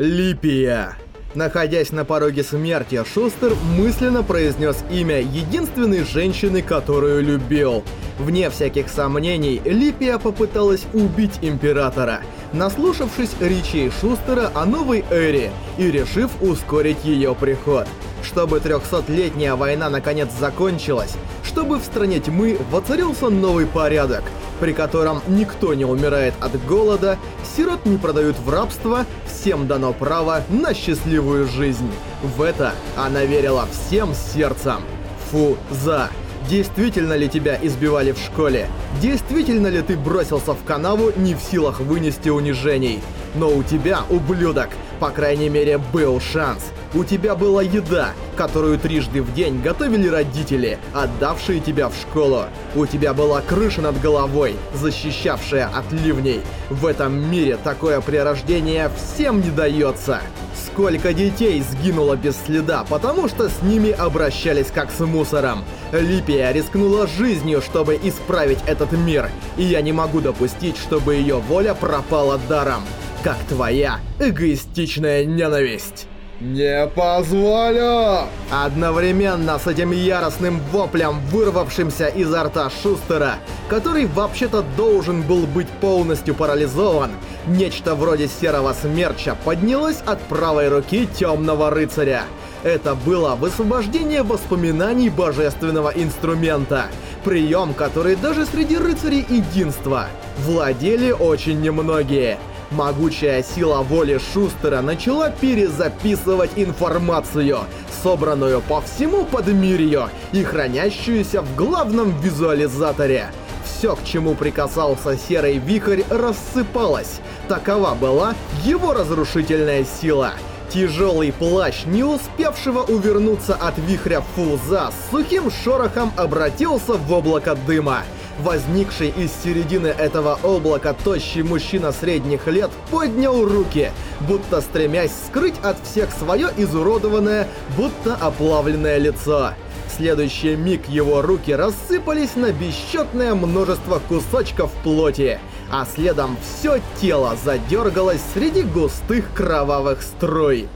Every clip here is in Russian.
Липия. Находясь на пороге смерти, Шустер мысленно произнес имя единственной женщины, которую любил. Вне всяких сомнений, Липия попыталась убить Императора, наслушавшись речей Шустера о новой эре и решив ускорить ее приход. Чтобы трехсотлетняя война наконец закончилась, чтобы в стране тьмы воцарился новый порядок, при котором никто не умирает от голода, сирот не продают в рабство, всем дано право на счастливую жизнь. В это она верила всем сердцем. Фу, за. Действительно ли тебя избивали в школе? Действительно ли ты бросился в канаву, не в силах вынести унижений? Но у тебя, ублюдок, по крайней мере, был шанс. У тебя была еда, которую трижды в день готовили родители, отдавшие тебя в школу. У тебя была крыша над головой, защищавшая от ливней. В этом мире такое прирождение всем не дается. Сколько детей сгинуло без следа, потому что с ними обращались как с мусором. Липия рискнула жизнью, чтобы исправить этот мир, и я не могу допустить, чтобы ее воля пропала даром как твоя эгоистичная ненависть. «Не позволю!» Одновременно с этим яростным воплем, вырвавшимся изо рта Шустера, который вообще-то должен был быть полностью парализован, нечто вроде серого смерча поднялось от правой руки темного рыцаря. Это было высвобождение воспоминаний божественного инструмента. Прием, который даже среди рыцарей единства владели очень немногие. Могучая сила воли Шустера начала перезаписывать информацию, собранную по всему подмирью и хранящуюся в главном визуализаторе. Все, к чему прикасался Серый Вихрь, рассыпалось. Такова была его разрушительная сила. Тяжелый плащ, не успевшего увернуться от вихря Фуза, с сухим шорохом обратился в облако дыма. Возникший из середины этого облака тощий мужчина средних лет поднял руки, будто стремясь скрыть от всех свое изуродованное, будто оплавленное лицо. В следующий миг его руки рассыпались на бесчетное множество кусочков плоти, а следом все тело задергалось среди густых кровавых струй.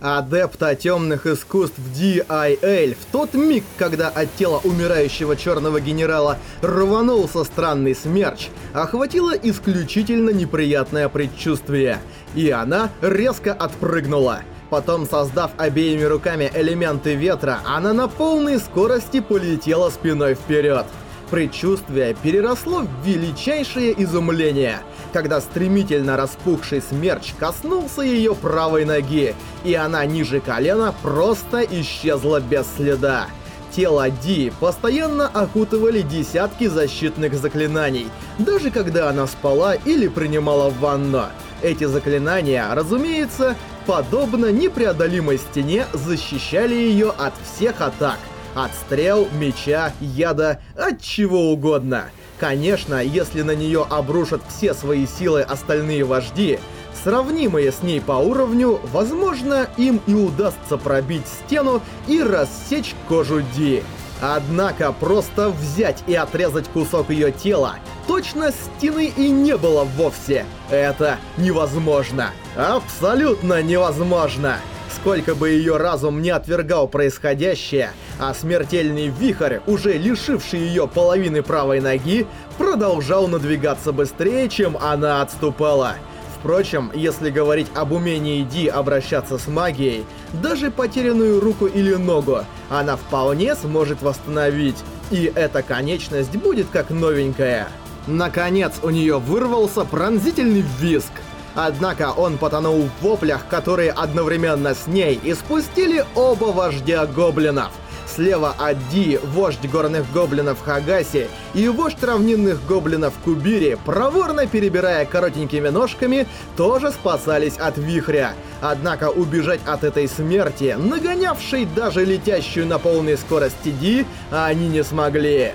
Адепта темных искусств DIL в тот миг, когда от тела умирающего черного генерала рванулся странный смерч, охватило исключительно неприятное предчувствие, и она резко отпрыгнула. Потом, создав обеими руками элементы ветра, она на полной скорости полетела спиной вперед. Предчувствие переросло в величайшее изумление, когда стремительно распухший смерч коснулся ее правой ноги, и она ниже колена просто исчезла без следа. Тело Ди постоянно окутывали десятки защитных заклинаний, даже когда она спала или принимала ванну. Эти заклинания, разумеется, подобно непреодолимой стене, защищали ее от всех атак – от стрел, меча, яда, от чего угодно. Конечно, если на нее обрушат все свои силы остальные вожди, сравнимые с ней по уровню, возможно, им и удастся пробить стену и рассечь кожу Ди. Однако просто взять и отрезать кусок ее тела точно стены и не было вовсе. Это невозможно. Абсолютно невозможно. Сколько бы ее разум не отвергал происходящее, а смертельный вихрь, уже лишивший ее половины правой ноги, продолжал надвигаться быстрее, чем она отступала. Впрочем, если говорить об умении Ди обращаться с магией, даже потерянную руку или ногу она вполне сможет восстановить, и эта конечность будет как новенькая. Наконец у нее вырвался пронзительный визг. Однако он потонул в воплях, которые одновременно с ней испустили оба вождя гоблинов. Слева от Ди вождь горных гоблинов Хагаси и вождь равнинных гоблинов Кубири, проворно перебирая коротенькими ножками, тоже спасались от вихря. Однако убежать от этой смерти, нагонявшей даже летящую на полной скорости Ди, они не смогли.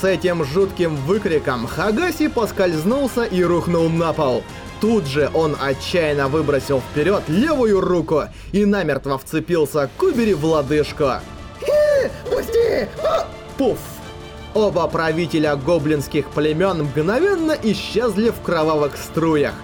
С этим жутким выкриком Хагаси поскользнулся и рухнул на пол. Тут же он отчаянно выбросил вперед левую руку и намертво вцепился Кубери в лодыжку. «Пусти!» Пуф! Оба правителя гоблинских племен мгновенно исчезли в кровавых струях.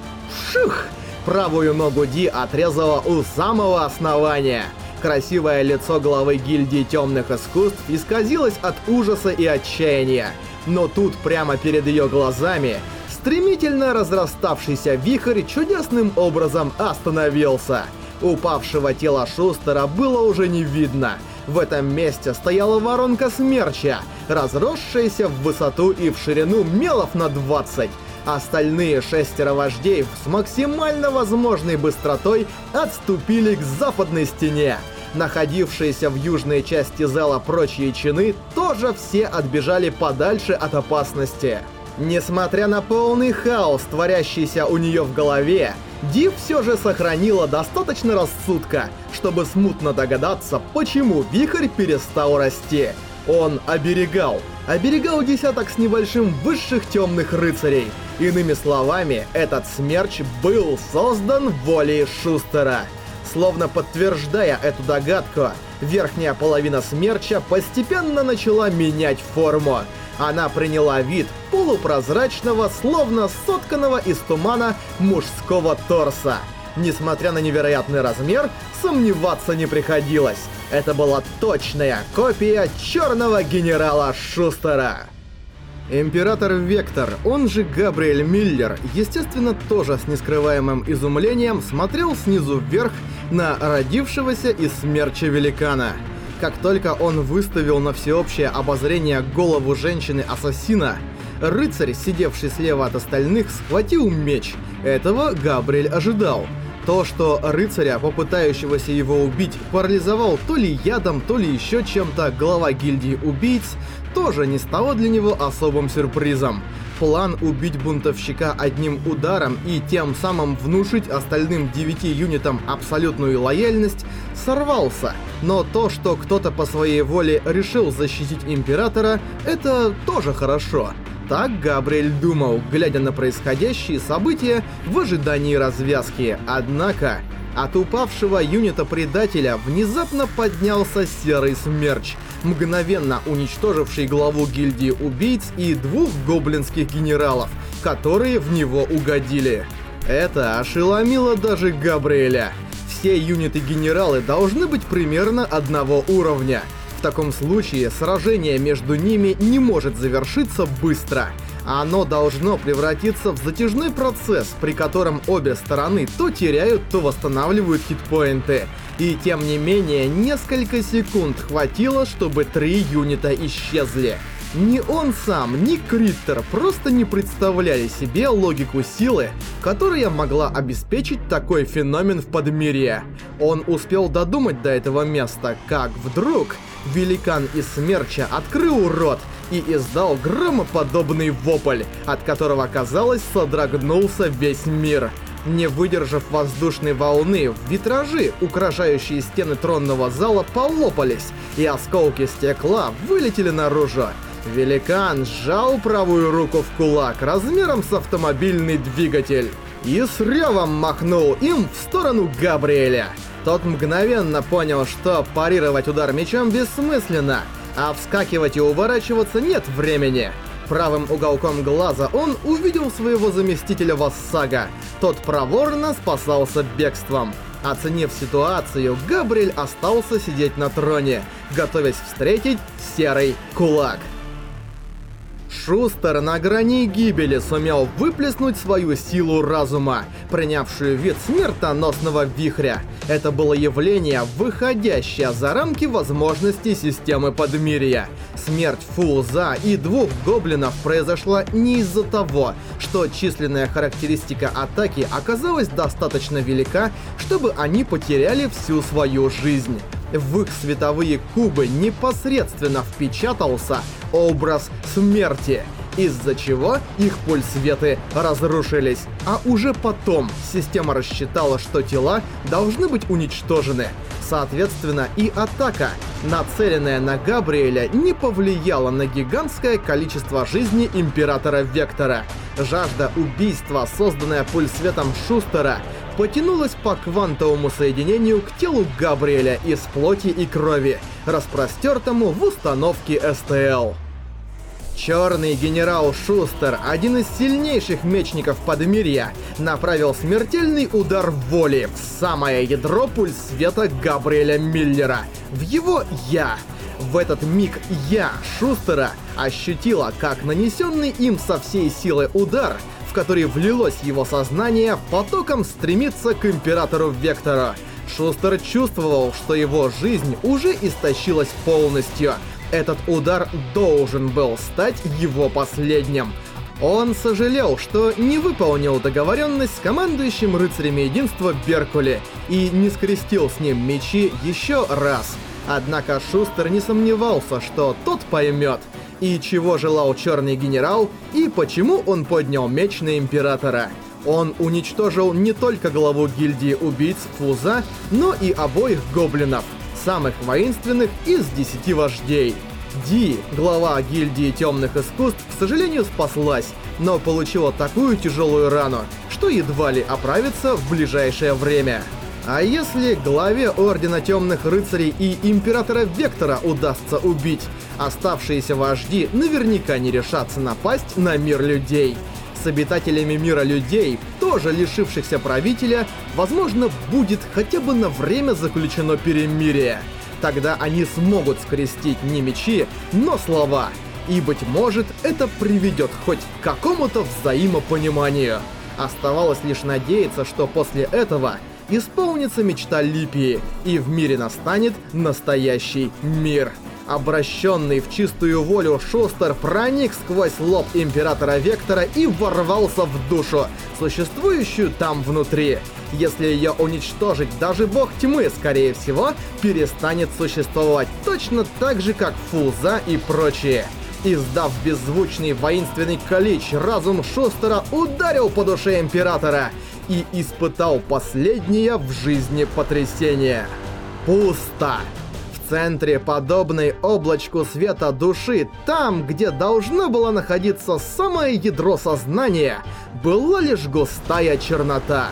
Шух! Правую ногу Ди отрезала у самого основания. Красивое лицо главы гильдии темных искусств исказилось от ужаса и отчаяния. Но тут прямо перед ее глазами стремительно разраставшийся вихрь чудесным образом остановился. Упавшего тела Шустера было уже не видно. В этом месте стояла воронка смерча, разросшаяся в высоту и в ширину мелов на 20. Остальные шестеро вождей с максимально возможной быстротой отступили к западной стене. Находившиеся в южной части зала прочие чины тоже все отбежали подальше от опасности. Несмотря на полный хаос, творящийся у нее в голове, Див все же сохранила достаточно рассудка, чтобы смутно догадаться, почему вихрь перестал расти. Он оберегал. Оберегал десяток с небольшим высших темных рыцарей. Иными словами, этот смерч был создан волей Шустера. Словно подтверждая эту догадку, верхняя половина смерча постепенно начала менять форму. Она приняла вид полупрозрачного, словно сотканного из тумана мужского торса. Несмотря на невероятный размер, сомневаться не приходилось. Это была точная копия черного генерала Шустера. Император Вектор, он же Габриэль Миллер, естественно, тоже с нескрываемым изумлением смотрел снизу вверх на родившегося из смерча великана. Как только он выставил на всеобщее обозрение голову женщины-ассасина, рыцарь, сидевший слева от остальных, схватил меч. Этого Габриэль ожидал. То, что рыцаря, попытающегося его убить, парализовал то ли ядом, то ли еще чем-то глава гильдии убийц, тоже не стало для него особым сюрпризом. План убить бунтовщика одним ударом и тем самым внушить остальным 9 юнитам абсолютную лояльность сорвался. Но то, что кто-то по своей воле решил защитить Императора, это тоже хорошо. Так Габриэль думал, глядя на происходящие события в ожидании развязки. Однако, от упавшего юнита-предателя внезапно поднялся Серый Смерч, мгновенно уничтоживший главу гильдии убийц и двух гоблинских генералов, которые в него угодили. Это ошеломило даже Габриэля. Все юниты-генералы должны быть примерно одного уровня — в таком случае сражение между ними не может завершиться быстро. Оно должно превратиться в затяжной процесс, при котором обе стороны то теряют, то восстанавливают хитпоинты. И тем не менее, несколько секунд хватило, чтобы три юнита исчезли. Ни он сам, ни Криттер просто не представляли себе логику силы, которая могла обеспечить такой феномен в Подмирье. Он успел додумать до этого места, как вдруг великан из смерча открыл рот и издал громоподобный вопль, от которого, казалось, содрогнулся весь мир. Не выдержав воздушной волны, витражи, украшающие стены тронного зала, полопались, и осколки стекла вылетели наружу. Великан сжал правую руку в кулак размером с автомобильный двигатель и с ревом махнул им в сторону Габриэля. Тот мгновенно понял, что парировать удар мечом бессмысленно, а вскакивать и уворачиваться нет времени. Правым уголком глаза он увидел своего заместителя Вассага. Тот проворно спасался бегством. Оценив ситуацию, Габриэль остался сидеть на троне, готовясь встретить Серый Кулак. Шустер на грани гибели сумел выплеснуть свою силу разума, принявшую вид смертоносного вихря. Это было явление, выходящее за рамки возможностей системы Подмирья. Смерть Фулза и двух гоблинов произошла не из-за того, что численная характеристика атаки оказалась достаточно велика, чтобы они потеряли всю свою жизнь в их световые кубы непосредственно впечатался образ смерти, из-за чего их пульсветы разрушились. А уже потом система рассчитала, что тела должны быть уничтожены. Соответственно, и атака, нацеленная на Габриэля, не повлияла на гигантское количество жизни Императора Вектора. Жажда убийства, созданная пульсветом Шустера, потянулась по квантовому соединению к телу Габриэля из плоти и крови, распростертому в установке СТЛ. Черный генерал Шустер, один из сильнейших мечников Подмирья, направил смертельный удар воли в самое ядро пульс света Габриэля Миллера, в его «Я». В этот миг «Я» Шустера ощутила, как нанесенный им со всей силы удар, который влилось его сознание, потоком стремится к Императору Вектору. Шустер чувствовал, что его жизнь уже истощилась полностью — этот удар должен был стать его последним. Он сожалел, что не выполнил договоренность с командующим рыцарями единства Беркули и не скрестил с ним мечи еще раз. Однако Шустер не сомневался, что тот поймет, и чего желал Черный Генерал, и почему он поднял меч на Императора. Он уничтожил не только главу гильдии убийц Фуза, но и обоих гоблинов самых воинственных из десяти вождей. Ди, глава гильдии темных искусств, к сожалению, спаслась, но получила такую тяжелую рану, что едва ли оправится в ближайшее время. А если главе Ордена Темных Рыцарей и Императора Вектора удастся убить, оставшиеся вожди наверняка не решатся напасть на мир людей. С обитателями мира людей, тоже лишившихся правителя, возможно, будет хотя бы на время заключено перемирие. Тогда они смогут скрестить не мечи, но слова. И, быть может, это приведет хоть к какому-то взаимопониманию. Оставалось лишь надеяться, что после этого исполнится мечта Липии, и в мире настанет настоящий мир. Обращенный в чистую волю Шустер проник сквозь лоб Императора Вектора и ворвался в душу, существующую там внутри. Если ее уничтожить, даже бог тьмы, скорее всего, перестанет существовать точно так же, как Фуза и прочие. Издав беззвучный воинственный клич, разум Шустера ударил по душе Императора и испытал последнее в жизни потрясение. Пусто. В центре подобной облачку света души, там, где должно было находиться самое ядро сознания, была лишь густая чернота.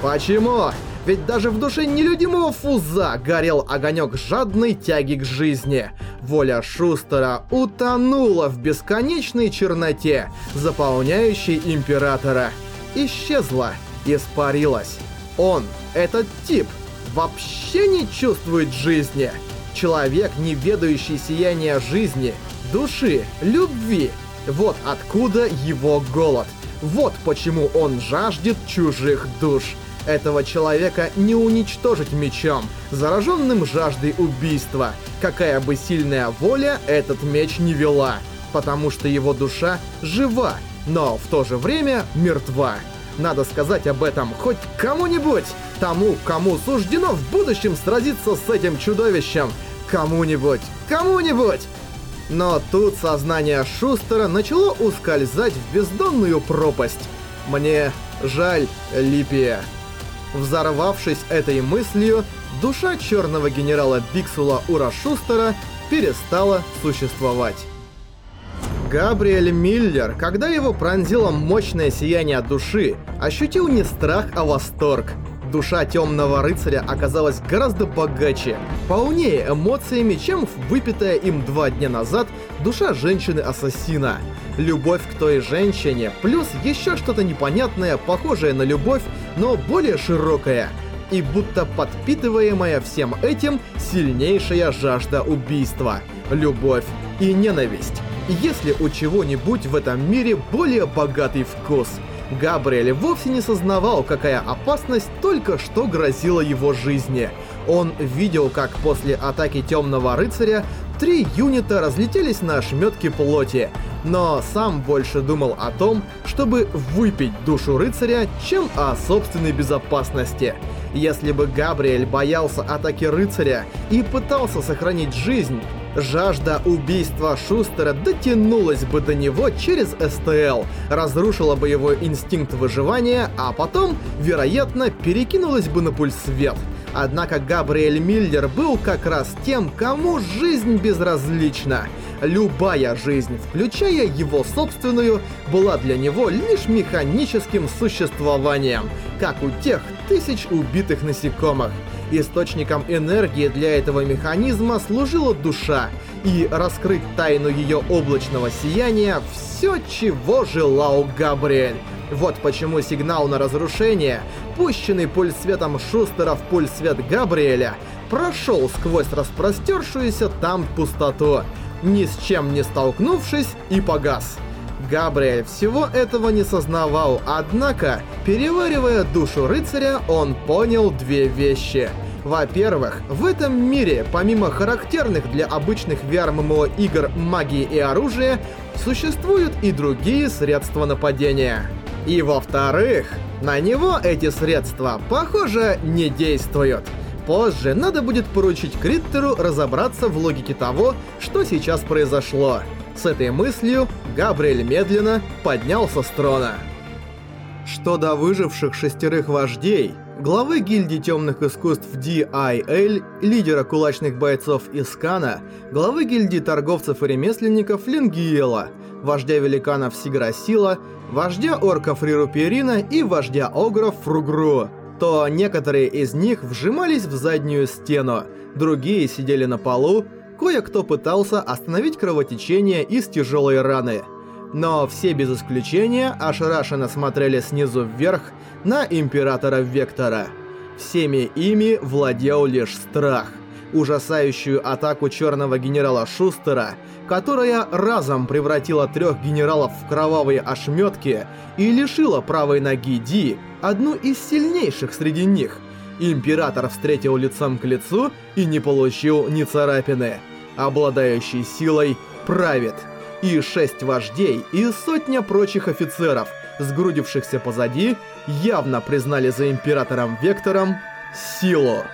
Почему? Ведь даже в душе нелюдимого Фуза горел огонек жадной тяги к жизни. Воля Шустера утонула в бесконечной черноте, заполняющей Императора. Исчезла, испарилась. Он, этот тип, вообще не чувствует жизни. Человек, не ведающий сияния жизни, души, любви. Вот откуда его голод. Вот почему он жаждет чужих душ. Этого человека не уничтожить мечом, зараженным жаждой убийства, какая бы сильная воля этот меч не вела, потому что его душа жива, но в то же время мертва. Надо сказать об этом хоть кому-нибудь, тому, кому суждено в будущем сразиться с этим чудовищем. Кому-нибудь, кому-нибудь! Но тут сознание Шустера начало ускользать в бездонную пропасть. Мне жаль Липия. Взорвавшись этой мыслью, душа черного генерала Биксула Ура Шустера перестала существовать. Габриэль Миллер, когда его пронзило мощное сияние души, ощутил не страх, а восторг. Душа темного рыцаря оказалась гораздо богаче, полнее эмоциями, чем выпитая им два дня назад душа женщины-ассасина. Любовь к той женщине, плюс еще что-то непонятное, похожее на любовь, но более широкая. И будто подпитываемая всем этим сильнейшая жажда убийства, любовь и ненависть. Если у чего-нибудь в этом мире более богатый вкус – Габриэль вовсе не сознавал, какая опасность только что грозила его жизни. Он видел, как после атаки Темного Рыцаря три юнита разлетелись на ошметки плоти, но сам больше думал о том, чтобы выпить душу рыцаря, чем о собственной безопасности. Если бы Габриэль боялся атаки рыцаря и пытался сохранить жизнь, Жажда убийства Шустера дотянулась бы до него через СТЛ, разрушила бы его инстинкт выживания, а потом, вероятно, перекинулась бы на пульс свет. Однако Габриэль Миллер был как раз тем, кому жизнь безразлична. Любая жизнь, включая его собственную, была для него лишь механическим существованием, как у тех тысяч убитых насекомых. Источником энергии для этого механизма служила душа, и раскрыть тайну ее облачного сияния — все, чего желал Габриэль. Вот почему сигнал на разрушение, пущенный пульсветом Шустера в пульсвет Габриэля, прошел сквозь распростершуюся там пустоту, ни с чем не столкнувшись, и погас. Габриэль всего этого не сознавал, однако, переваривая душу рыцаря, он понял две вещи. Во-первых, в этом мире, помимо характерных для обычных VR-MMO игр магии и оружия, существуют и другие средства нападения. И во-вторых, на него эти средства, похоже, не действуют. Позже надо будет поручить Криттеру разобраться в логике того, что сейчас произошло. С этой мыслью Габриэль медленно поднялся с трона. Что до выживших шестерых вождей, главы гильдии темных искусств DIL, лидера кулачных бойцов Искана, главы гильдии торговцев и ремесленников Лингиела, вождя великанов Сиграсила, вождя орков Рируперина и вождя огров Фругру, то некоторые из них вжимались в заднюю стену, другие сидели на полу, кое-кто пытался остановить кровотечение из тяжелой раны. Но все без исключения ошарашенно смотрели снизу вверх на Императора Вектора. Всеми ими владел лишь страх. Ужасающую атаку черного генерала Шустера, которая разом превратила трех генералов в кровавые ошметки и лишила правой ноги Ди, одну из сильнейших среди них. Император встретил лицом к лицу и не получил ни царапины обладающий силой, правит. И шесть вождей и сотня прочих офицеров, сгрудившихся позади, явно признали за императором Вектором силу.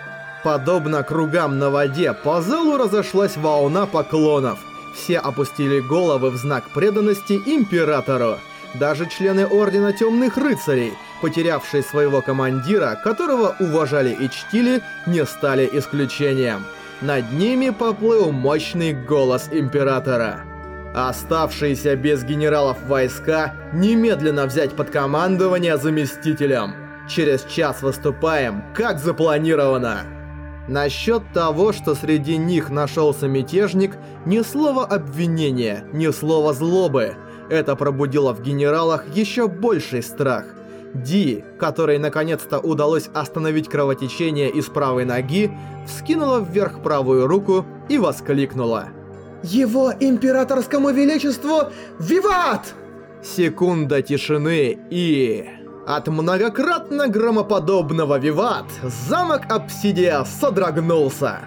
Подобно кругам на воде, по залу разошлась волна поклонов. Все опустили головы в знак преданности императору. Даже члены Ордена Темных Рыцарей, потерявшие своего командира, которого уважали и чтили, не стали исключением. Над ними поплыл мощный голос Императора. Оставшиеся без генералов войска немедленно взять под командование заместителем. Через час выступаем, как запланировано. Насчет того, что среди них нашелся мятежник, ни слова обвинения, ни слова злобы. Это пробудило в генералах еще больший страх. Ди, которой наконец-то удалось остановить кровотечение из правой ноги, вскинула вверх правую руку и воскликнула. «Его императорскому величеству Виват!» Секунда тишины и... От многократно громоподобного виват замок Обсидия содрогнулся.